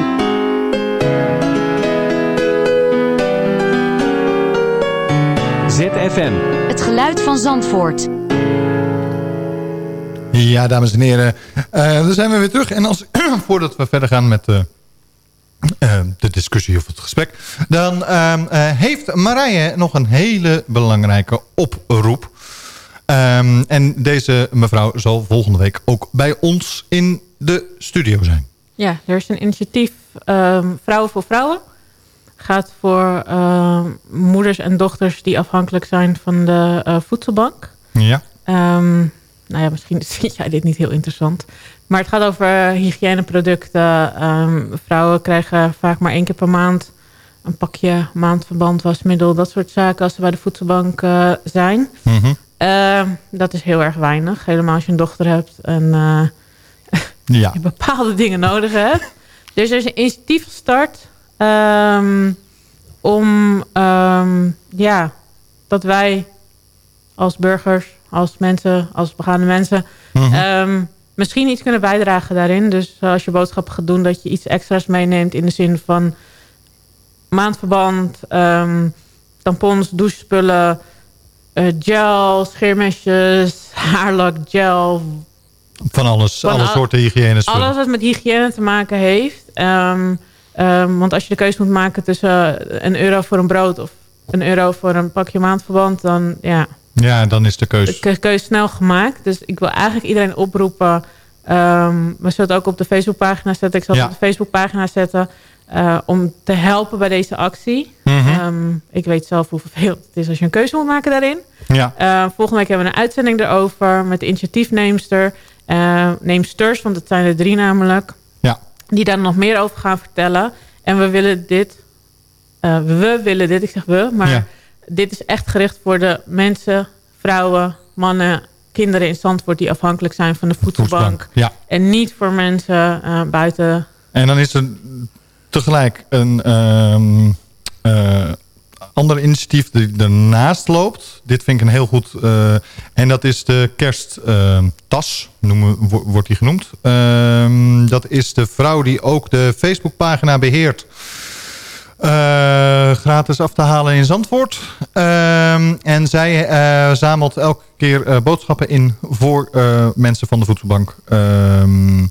ZFM.
Het geluid van Zandvoort.
Ja, dames en heren. Uh, dan zijn we weer terug. En als, voordat we verder gaan met uh, uh, de discussie of het gesprek... dan ehm, heeft Marije nog een hele belangrijke oproep. Um, en deze mevrouw zal volgende week ook bij ons in de studio zijn.
Ja, er is een initiatief um, Vrouwen voor Vrouwen. Gaat voor uh, moeders en dochters die afhankelijk zijn van de uh, voedselbank.
Ja.
Um, nou ja, misschien vind jij dit niet heel interessant. Maar het gaat over hygiëneproducten. Um, vrouwen krijgen vaak maar één keer per maand een pakje maandverband, wasmiddel, dat soort zaken als ze bij de voedselbank uh, zijn.
Mm -hmm.
uh, dat is heel erg weinig. Helemaal als je een dochter hebt en uh,
ja.
je bepaalde dingen nodig hebt. Dus er is een initiatief gestart um, om um, ja, dat wij als burgers, als mensen, als begaande mensen...
Mhm.
Mm -hmm. um, misschien iets kunnen bijdragen daarin. Dus als je boodschappen gaat doen, dat je iets extra's meeneemt... in de zin van maandverband, tampons, douchespullen... Uh, gel, scheermesjes, haarlak, gel.
Van alles,
van
alle
al,
soorten hygiëne.
Alles wat met hygiëne te maken heeft. Um, um, want als je de keuze moet maken tussen een euro voor een brood... of een euro voor een pakje maandverband, dan ja...
Ja, dan is de keuze...
De keuze snel gemaakt. Dus ik wil eigenlijk iedereen oproepen... Um, we zullen het ook op de Facebookpagina zetten. Ik zal het op de Facebookpagina zetten... uh, om te helpen bij deze actie.
Mhm.
Um, ik weet zelf hoe vervelend het is als je een keuze moet maken daarin.
Ja.
Uh, volgende week hebben we een uitzending erover... met de initiatiefneemster. Uh, neemsters, want het zijn er drie namelijk.
Ja.
Die daar nog meer over gaan vertellen. En we willen dit... Uh, we willen dit, ik zeg we, maar...
Ja.
Dit is echt gericht voor de mensen, vrouwen, mannen, kinderen in Zandvoort... die afhankelijk zijn van de voedselbank.
Ja.
En niet voor mensen uh, buiten.
En dan is er tegelijk een um, uh, ander initiatief die ernaast loopt. Dit vind ik een heel goed. Uh, en dat is de kersttas, noemen, wordt die genoemd. Um, dat is de vrouw die ook de Facebookpagina beheert... Uh, gratis af te halen in Zandvoort. Uh, en zij uh, zamelt elke keer boodschappen in voor mensen van de voedselbank. Ehm,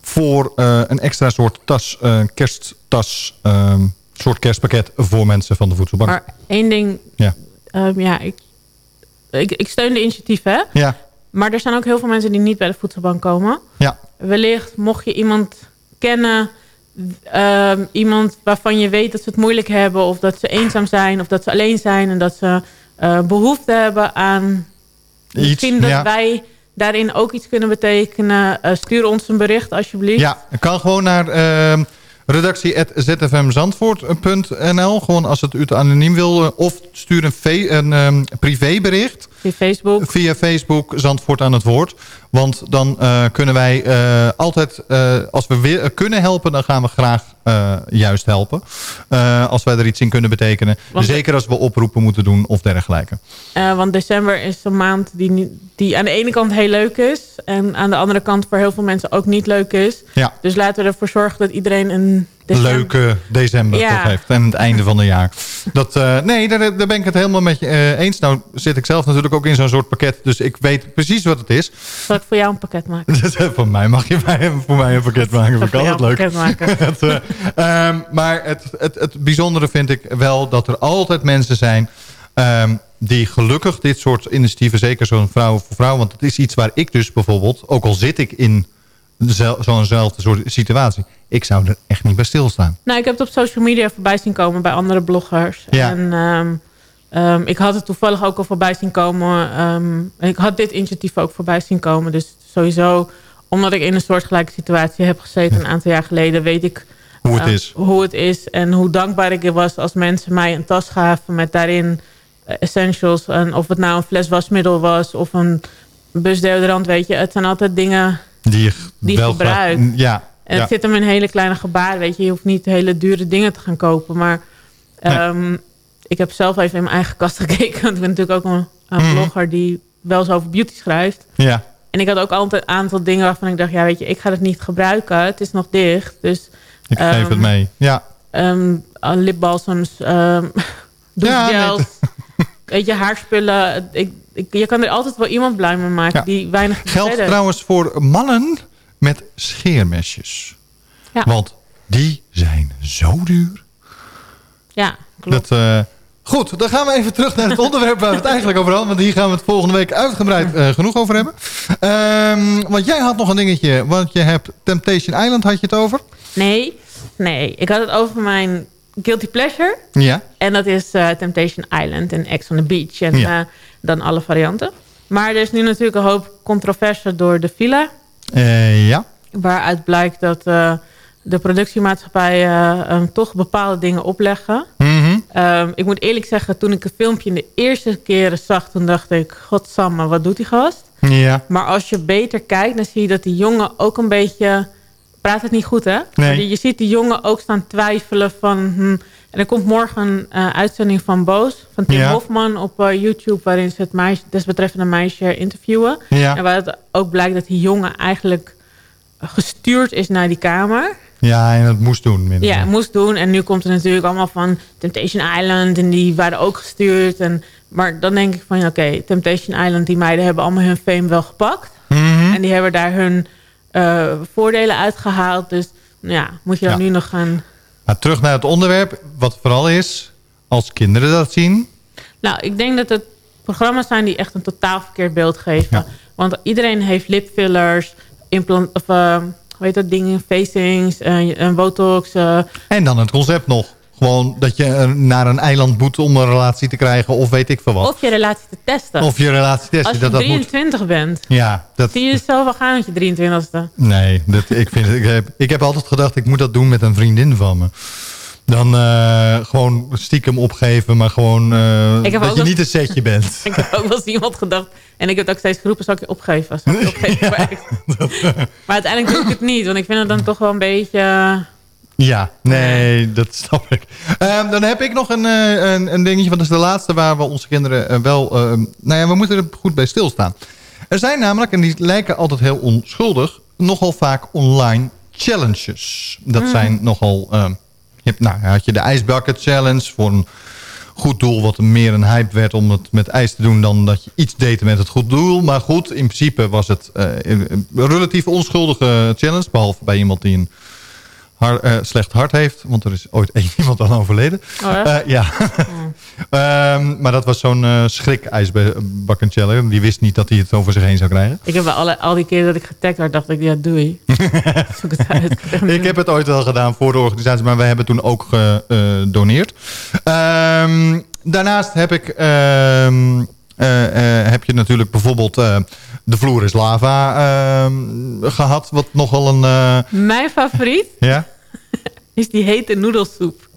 voor een extra soort tas, kersttas, een soort kerstpakket voor mensen van de voedselbank.
Maar één ding,
ja,
um, ja ik, ik, ik steun de initiatief hè.
Ja.
Maar er zijn ook heel veel mensen die niet bij de voedselbank komen.
Ja.
Wellicht mocht je iemand kennen uh, iemand waarvan je weet dat ze het moeilijk hebben... of dat ze eenzaam zijn of dat ze alleen zijn... en dat ze uh, behoefte hebben aan...
Iets,
misschien dat
ja.
wij daarin ook iets kunnen betekenen. Uh, stuur ons een bericht alsjeblieft.
Ja, het kan gewoon naar redactie.zfmzandvoort.nl. Gewoon als het u te anoniem wil. Of stuur een, een um, privébericht.
Via Facebook.
Via Facebook, Zandvoort aan het woord. Want dan uh, kunnen wij uh, altijd, uh, als we weer kunnen helpen, dan gaan we graag juist helpen. als wij er iets in kunnen betekenen. Want, Zeker als we oproepen moeten doen of dergelijke.
want december is een maand die, die aan de ene kant heel leuk is. En aan de andere kant voor heel veel mensen ook niet leuk is.
Ja.
Dus laten we ervoor zorgen dat iedereen een
december. leuke december ja. toch heeft. En het einde van het jaar. Dat, uh, nee, daar, daar, ben ik het helemaal met je uh, eens. Nou zit ik zelf natuurlijk ook in zo'n soort pakket. Dus ik weet precies wat het is.
Zal ik voor jou een pakket maken?
voor mij mag je mij, voor mij een pakket maken. Vind ik altijd leuk.
Pakket maken.
uh, um, maar het, het, het bijzondere vind ik wel dat er altijd mensen zijn... Um, die gelukkig dit soort initiatieven, zeker zo'n vrouw voor vrouw... want het is iets waar ik dus bijvoorbeeld, ook al zit ik in zo'nzelfde soort situatie. Ik zou er echt niet bij stilstaan.
Nou, ik heb het op social media voorbij zien komen bij andere bloggers.
Ja.
En um, um, ik had het toevallig ook al voorbij zien komen. Um, en ik had dit initiatief ook voorbij zien komen. Dus sowieso, omdat ik in een soortgelijke situatie heb gezeten een aantal jaar geleden, weet ik
hoe het, is.
hoe het is. En hoe dankbaar ik was als mensen mij een tas gaven met daarin essentials. En of het nou een fles wasmiddel was of een busdeodorant, weet je. Het zijn altijd dingen
die je
die
wel
gebruikt.
Graag, ja,
en het
ja.
zit hem in hele kleine gebaar, weet je. Je hoeft niet hele dure dingen te gaan kopen. Maar um, nee. ik heb zelf even in mijn eigen kast gekeken. Want ik ben natuurlijk ook een, een
Mhm.
blogger die wel eens over beauty schrijft.
Ja.
En ik had ook altijd een aantal dingen waarvan ik dacht... ja, weet je, ik ga het niet gebruiken. Het is nog dicht. Dus,
Ik geef
ehm,
het mee. Ja.
ehm, uh, lipbalsems, ehm douchegels, weet je, haarspullen. Ik, ik, je kan er altijd wel iemand blij mee maken
Ja.
die weinig
Geldt
verder-
trouwens voor mannen met scheermesjes.
Ja.
Want die zijn zo duur.
Ja, klopt.
Dat, eh, goed, dan gaan we even terug naar het onderwerp waar we het eigenlijk over hadden. Want hier gaan we het volgende week uitgebreid eh, genoeg over hebben. Ehm, want jij had nog een dingetje. Want je hebt Temptation Island, had je het over?
Nee, nee. Ik had het over mijn guilty pleasure.
Ja.
En dat is eh, Temptation Island en Ex on the Beach. En
Ja.
eh, dan alle varianten. Maar er is nu natuurlijk een hoop controverse door de villa.
Eh, ja.
Waaruit blijkt dat de productiemaatschappijen eh, toch bepaalde dingen opleggen.
Mhm.
Ehm, ik moet eerlijk zeggen, toen ik het filmpje de eerste keren zag... toen dacht ik, godsamme, wat doet die gast?
Ja.
Maar als je beter kijkt, dan zie je dat die jongen ook een beetje... Praat het niet goed, hè? Je ziet die jongen ook staan twijfelen van... hm, en er komt morgen een eh, uitzending van Boos, van Tim
Ja.
Hofman op eh, YouTube... waarin ze het meisje, desbetreffende meisje interviewen.
Ja.
En waar het ook blijkt dat die jongen eigenlijk gestuurd is naar die kamer.
Ja, en het moest doen.
Ja, moest doen. En nu komt er natuurlijk allemaal van Temptation Island. En die waren ook gestuurd. En, maar dan denk ik van, ja, oké, Temptation Island... die meiden hebben allemaal hun fame wel gepakt.
Mhm.
En die hebben daar hun eh, voordelen uitgehaald. Dus nou ja, moet je dan
Ja.
nu nog gaan...
Maar terug naar het onderwerp. Wat vooral is, als kinderen dat zien...
Nou, ik denk dat het programma's zijn die echt een totaal verkeerd beeld geven. Want iedereen heeft lipfillers, implant, of, eh, hoe heet dat dingen, facings, eh, en botox.
En dan het concept nog. Gewoon dat je eh, naar een eiland moet om een relatie te krijgen of weet ik veel wat.
Of je relatie te testen.
Of je relatie testen,
Als je
dat dat moet.
23 bent.
Ja, dat,
Zie je het zelf wel gaan met je 23ste?
nee, dat, ik, vind, ik, heb, ik heb altijd gedacht, ik moet dat doen met een vriendin van me. Dan eh, gewoon stiekem opgeven, maar gewoon eh,
Ik heb
dat je
wel-
niet een setje bent.
Ik heb ook wel eens iemand gedacht. En ik heb ook steeds geroepen, zal ik je opgeven? Zal ik je opgeven? Echt. maar uiteindelijk doe ik het niet. Want ik vind het dan toch wel een beetje...
Ja, nee, dat snap ik. Ehm, dan heb ik nog een, eh, een, een dingetje, want dat is de laatste waar we onze kinderen eh, wel... eh, nou ja, we moeten er goed bij stilstaan. Er zijn namelijk, en die lijken altijd heel onschuldig... nogal vaak online challenges. Dat
Mm.
zijn nogal... ehm, je hebt, nou, had je de ijsbucket challenge voor een goed doel... wat meer een hype werd om het met ijs te doen... dan dat je iets deed met het goed doel. Maar goed, in principe was het eh, een relatief onschuldige challenge... behalve bij iemand die een har- eh, slecht hart heeft. Want er is ooit één iemand aan overleden.
Oh?
Eh, ja. Ehm, maar dat was zo'n eh schrik ijsbakken challenge. Die wist niet dat hij het over zich heen zou krijgen.
Ik heb alle, al die keren dat ik getagd werd, dacht ik, ja, doei. Zoek het uit.
Ik heb het ooit wel gedaan voor de organisatie, maar wij hebben toen ook gedoneerd. Ehm, daarnaast heb ik... ehm, eh, eh, heb je natuurlijk bijvoorbeeld de vloer is lava gehad. Wat nogal een...
Mijn favoriet
ja?
Is die hete noedelsoep.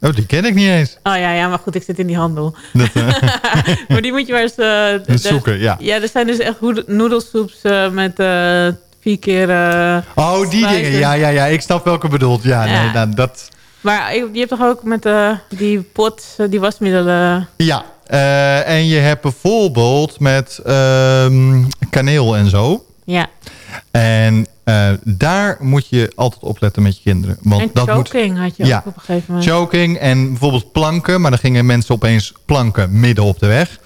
Oh, die ken ik niet eens.
Oh ja, ja, maar goed, ik zit in die handel.
Dat, eh,
maar die moet je maar eens... eh,
Eens zoeken, ja.
Ja, er zijn dus echt noedelsoeps eh, met vier keer...
oh, die dingen. Ja, ja, ja. Ik snap welke bedoelt. Ja,
Ja.
nee, nou, dat...
Maar je hebt toch ook met die pot, die wasmiddelen...
Ja, en je hebt bijvoorbeeld met ehm, kaneel en zo.
Ja,
En eh, daar moet je altijd opletten met je kinderen. Want
en
dat moet,
choking had je
Ja.
ook op een gegeven moment.
choking en bijvoorbeeld planken. Maar dan gingen mensen opeens planken midden op de weg.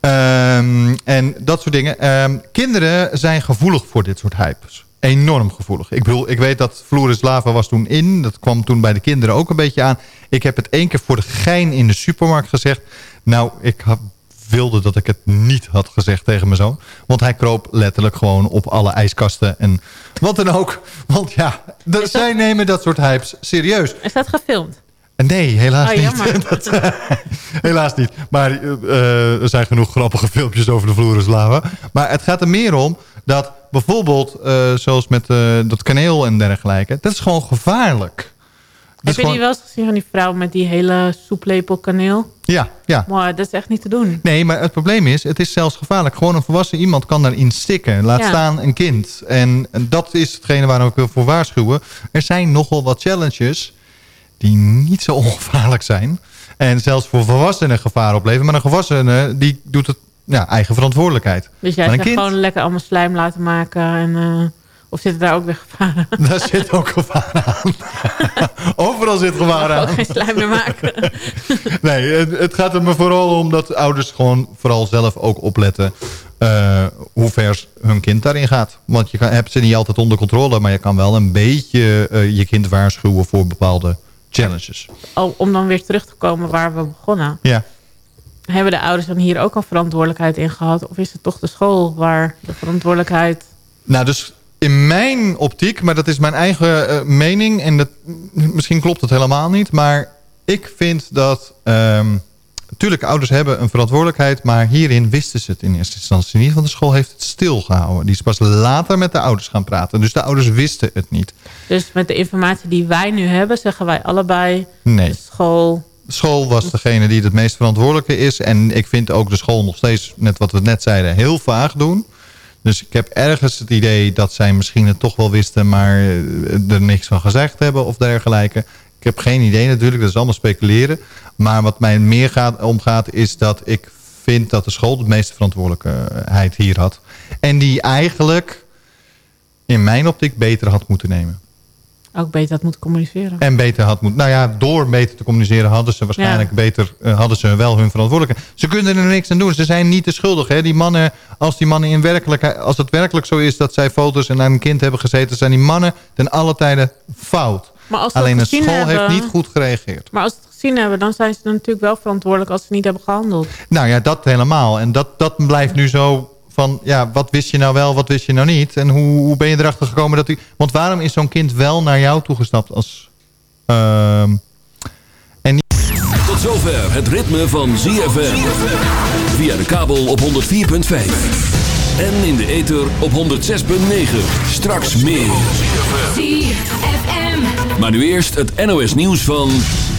Ehm, en dat soort dingen. Ehm, kinderen zijn gevoelig voor dit soort hypes. Enorm gevoelig. Ik bedoel, ik weet dat Floris Lava was toen in. Dat kwam toen bij de kinderen ook een beetje aan. Ik heb het één keer voor de gein in de supermarkt gezegd. Nou, ik wilde dat ik het niet had gezegd tegen mijn zoon. Want hij kroop letterlijk gewoon op alle ijskasten en wat dan ook. Want ja, de- zij nemen dat soort hypes serieus.
Is dat gefilmd?
Nee, helaas
Oh,
niet. Dat, eh, helaas niet. Maar eh, er zijn genoeg grappige filmpjes over de vloer is lava. Maar het gaat er meer om dat bijvoorbeeld, eh, zoals met dat kaneel en dergelijke... dat is gewoon gevaarlijk.
Heb je die wel eens gezien van die vrouw met die hele soeplepel kaneel?
Ja, ja.
Maar dat is echt niet te doen.
Nee, maar het probleem is, het is zelfs gevaarlijk. Gewoon een volwassen iemand kan daarin stikken. Laat
Ja.
staan een kind. En dat is hetgene waar ik wil voor waarschuwen. Er zijn nogal wat challenges die niet zo ongevaarlijk zijn. En zelfs voor volwassenen gevaar opleveren. Maar een volwassene die doet het ja, eigen verantwoordelijkheid.
Dus jij zegt
kind,
gewoon lekker allemaal slijm laten maken. En, eh, of zitten daar ook weer gevaren?
daar zit ook gevaar aan. Overal zit gevaar aan.
Gewoon geen slijm meer maken.
Nee, het, het gaat er me vooral om dat ouders gewoon vooral zelf ook opletten... eh, hoe ver hun kind daarin gaat. Want je kan, hebt ze niet altijd onder controle... maar je kan wel een beetje eh, je kind waarschuwen voor bepaalde challenges.
Oh, om dan weer terug te komen waar we begonnen.
Ja.
Hebben de ouders dan hier ook al verantwoordelijkheid in gehad? Of is het toch de school waar de verantwoordelijkheid...
Nou, dus in mijn optiek, maar dat is mijn eigen eh, mening... en dat, misschien klopt het helemaal niet... maar ik vind dat... ehm Tuurlijk, ouders hebben een verantwoordelijkheid... maar hierin wisten ze het in eerste instantie niet... want de school heeft het stilgehouden. Die is pas later met de ouders gaan praten. Dus de ouders wisten het niet.
Dus met de informatie die wij nu hebben... zeggen wij allebei
Nee.
de school...
De school was degene die het meest verantwoordelijke is. En ik vind ook de school nog steeds, net wat we net zeiden, heel vaag doen. Dus ik heb ergens het idee dat zij misschien het toch wel wisten... maar eh, er niks van gezegd hebben of dergelijke. Ik heb geen idee natuurlijk, dat is allemaal speculeren. Maar wat mij meer gaat, omgaat is dat ik vind dat de school de meeste verantwoordelijkheid hier had. En die eigenlijk in mijn optiek beter had moeten nemen.
Ook beter had moeten communiceren.
En beter had moeten. Nou ja, door beter te communiceren hadden ze waarschijnlijk
Ja.
beter. eh, hadden ze wel hun verantwoordelijkheid. Ze kunnen er niks aan doen. Ze zijn niet te schuldig. Hè? Die mannen, als die mannen in werkelijkheid. Als het werkelijk zo is dat zij foto's en naar een kind hebben gezeten, zijn die mannen ten alle tijden fout.
Maar als
Alleen
gezien
school heeft niet goed gereageerd.
Maar als ze het gezien hebben, dan zijn ze natuurlijk wel verantwoordelijk als ze niet hebben gehandeld.
Nou ja, dat helemaal. En dat, dat blijft nu zo van, ja, wat wist je nou wel, wat wist je nou niet? En hoe, hoe ben je erachter gekomen dat hij... Want waarom is zo'n kind wel naar jou toegestapt als... ehm, en niet...
Tot zover het ritme van ZFM. Via de kabel op 104.5. En in de ether op 106.9. Straks meer. Maar nu eerst het NOS nieuws van...